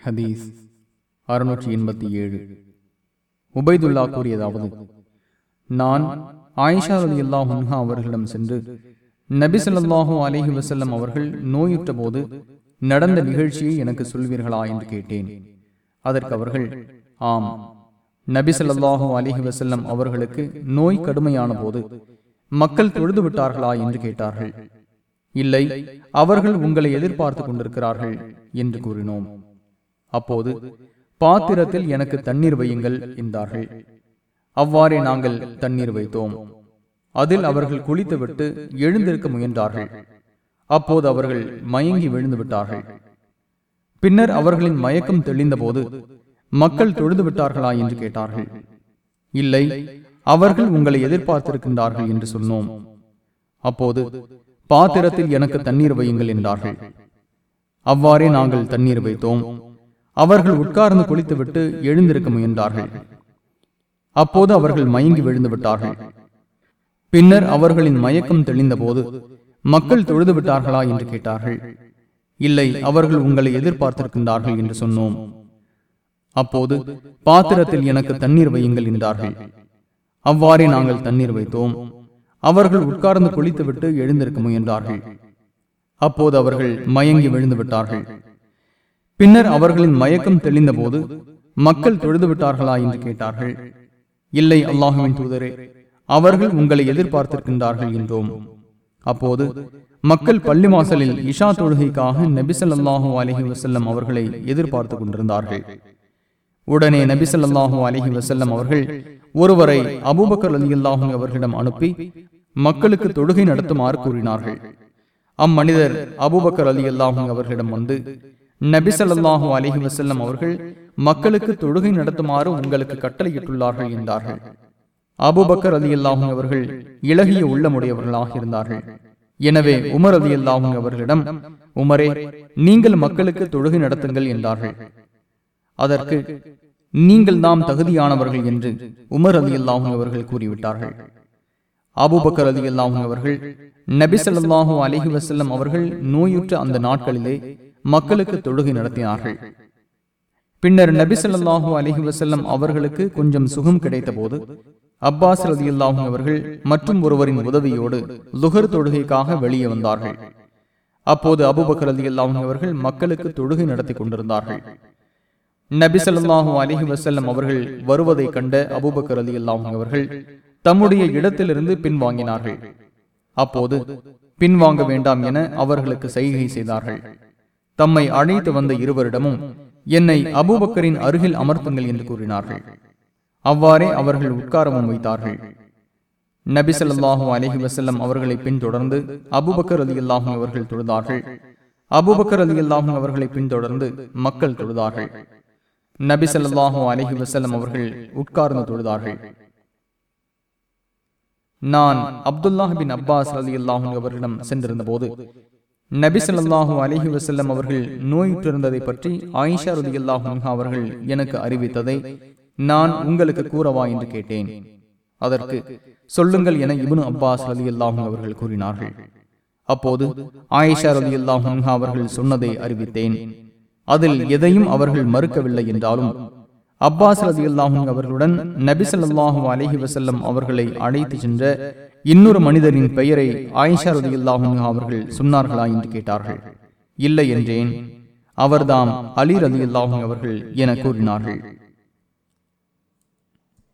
ஹதீஸ் அறுநூற்றி எண்பத்தி ஏழு. உபைதுல்லா கூறியதாவது நான் ஆயிஷா அலி அல்லாஹ் அவர்களிடம் சென்று நபி ஸல்லல்லாஹு வசல்லம் அவர்கள் நோயுற்ற போது நடந்த நிகழ்ச்சியை எனக்கு சொல்வீர்களா என்று கேட்டேன். அதற்கு அவர்கள் ஆம். நபி ஸல்லல்லாஹு வசல்லம் அவர்களுக்கு நோய் கடுமையான போது மக்கள் தொழுது விட்டார்களா என்று கேட்டார்கள். இல்லை அவர்கள் உங்களை எதிர்பார்த்து கொண்டிருக்கிறார்கள் என்று கூறினோம். அப்போது பாத்திரத்தில் எனக்கு தண்ணீர் வையுங்கள் என்றார்கள். அவ்வாறே நாங்கள் தண்ணீர் வைத்தோம். அதில் அவர்கள் குளித்துவிட்டு எழுந்திருக்க முயன்றார்கள். அப்போது அவர்கள் மயங்கி விழுந்து விட்டார்கள் பின்னர் அவர்களின் மயக்கம் தெளிந்தபோது மக்கள் தொழுது விட்டார்களா என்று கேட்டார்கள். இல்லை அவர்கள் உங்களை எதிர்பார்த்திருக்கின்றார்கள் என்று சொன்னோம். அப்போது பாத்திரத்தில் எனக்கு தண்ணீர் வையுங்கள் என்றார்கள். அவ்வாறே நாங்கள் தண்ணீர் வைத்தோம். அவர்கள் உட்கார்ந்து குளித்துவிட்டு எழுந்திருக்க முயன்றார்கள். அப்போது அவர்கள் மயங்கி விழுந்து விட்டார்கள் பின்னர் அவர்களின் மயக்கம் தெளிந்தபோது மக்கள் தொழுது விட்டார்களா என்று கேட்டார்கள். இல்லை அவர்கள் உங்களை எதிர்பார்த்திருக்கின்றார்கள் என்று சொன்னோம். அப்போது பாத்திரத்தில் எனக்கு தண்ணீர் வையுங்கள் என்றார்கள். அவ்வாறே நாங்கள் தண்ணீர் வைத்தோம். அவர்கள் உட்கார்ந்து குளித்துவிட்டு எழுந்திருக்க முயன்றார்கள். அப்போது அவர்கள் மயங்கி விழுந்து விட்டார்கள் பின்னர் அவர்களின் மயக்கம் தெளிந்தபோது மக்கள் தொழுது விட்டார்களா என்று கேட்டார்கள். இல்லை அல்லாஹுவின் தூதரே அவர்கள் உங்களை எதிர்பார்த்திருக்கின்றார்கள் என்றோம். அப்போது மக்கள் பள்ளி வாசலில் இஷா தொழுகைக்காக நபிசல்லாஹூ அலஹி வசல்லம் அவர்களை எதிர்பார்த்து கொண்டிருந்தார்கள். உடனே நபிசல்லாஹூ அலஹி வசல்லம் அவர்கள் ஒருவரை அபூபக்கர் அலி அல்லாஹூ அவர்களிடம் அனுப்பி மக்களுக்கு தொழுகை நடத்துமாறு கூறினார்கள். அம்மனிதர் அபூபக்கர் அலி அல்லாஹூ அவர்களிடம் வந்து நபிசல்லாஹு அலஹி வசல்லம் அவர்கள் மக்களுக்கு தொழுகை நடத்துமாறு உங்களுக்கு கட்டளையிட்டுள்ளார்கள் என்றார்கள். அபுபக்கர் அலி அல்லாஹும் அவர்கள் இலகிய உள்ளமுடையவர்களாக இருந்தார்கள். எனவே உமர் அலி அல்லாஹும் அவர்களிடம் உமரே நீங்கள் மக்களுக்கு தொழுகை நடத்துங்கள் என்றார்கள். அதற்கு நீங்கள் நாம் தகுதியானவர்கள் என்று உமர் அலி அல்லாஹும் அவர்கள் கூறிவிட்டார்கள். அபுபக்கர் அலி அல்லாஹும் அவர்கள் நபிசல்லாஹூ அலிஹி வசல்லம் அவர்கள் நோயுற்ற அந்த நாட்களிலே மக்களுக்கு தொழுகை நடத்தினார்கள். பின்னர் நபிசல்லாஹூ அலிஹி வசல்லம் அவர்களுக்கு கொஞ்சம் சுகம் கிடைத்த போது அப்பாஸ் ரதியுல்லாஹும் அவர்கள் மற்றும் ஒருவரின் உதவியோடு லுகர் தொழுகைக்காக வெளியே வந்தார்கள். அப்போது அபுபக்கர் ரதியுல்லாஹும் அவர்கள் மக்களுக்கு தொழுகை நடத்தி கொண்டிருந்தார்கள். நபிசல்லாஹூ அலிஹி வசல்லம் அவர்கள் வருவதை கண்ட அபுபக்கர் அலி அல்லாஹும் அவர்கள் தம்முடைய இடத்திலிருந்து பின்வாங்கினார்கள் அப்போது பின்வாங்க வேண்டாம் என அவர்களுக்கு செய்கை செய்தார்கள். தம்மை அழைத்து வந்த இருவரிடமும் என்னை அபூபக்கரின் அருகில் அமர்த்துங்கள் என்று கூறினார்கள். அவ்வாறே அவர்கள் உட்காரவும் வைத்தார்கள். நபி சொல்லாஹு அலஹி வசல்லம் அவர்களை பின்தொடர்ந்து அபுபக்கர் அலி அல்லாஹும் அவர்கள் தொழுதார்கள். அபுபக்கர் அலி அல்லாஹும் அவர்களை பின்தொடர்ந்து மக்கள் தொழுதார்கள். நபி சொல்லாஹு அலஹி வசல்லம் அவர்கள் உட்கார்ந்து தொழுதார்கள். நான் அப்துல்லாஹ் பின் அப்பாஸ் அலி அல்லாஹும் அவர்களிடம் சென்றிருந்த போது நபிசல்லாஹு அலஹி வசல்லம் அவர்கள் நோயுற்றிருந்ததை பற்றி ஆயிஷா ரதி அல்லாஹும் அவர்கள் எனக்கு அறிவித்ததை நான் உங்களுக்கு கூறவா என்று கேட்டேன். அதற்கு சொல்லுங்கள் என இபுனு அப்பாஸ் ரதி அல்லாஹும் அவர்கள் கூறினார்கள். அப்போது ஆயிஷா ரதி அல்லாஹும் அவர்கள் சொன்னதை அறிவித்தேன். அதில் எதையும் அவர்கள் மறுக்கவில்லை என்றாலும் அப்பாஸ் ரதி அல்லாஹும் அவர்களுடன் நபிசல்லாஹு அலஹி வசல்லம் அவர்களை அழைத்து சென்ற இன்னொரு மனிதரின் பெயரை ஆயிஷா ரதி அவர்கள் சொன்னார்களா என்று கேட்டார்கள். இல்லை என்றேன். அவர்தாம் அலி ரதி அவர்கள் என கூறினார்கள்.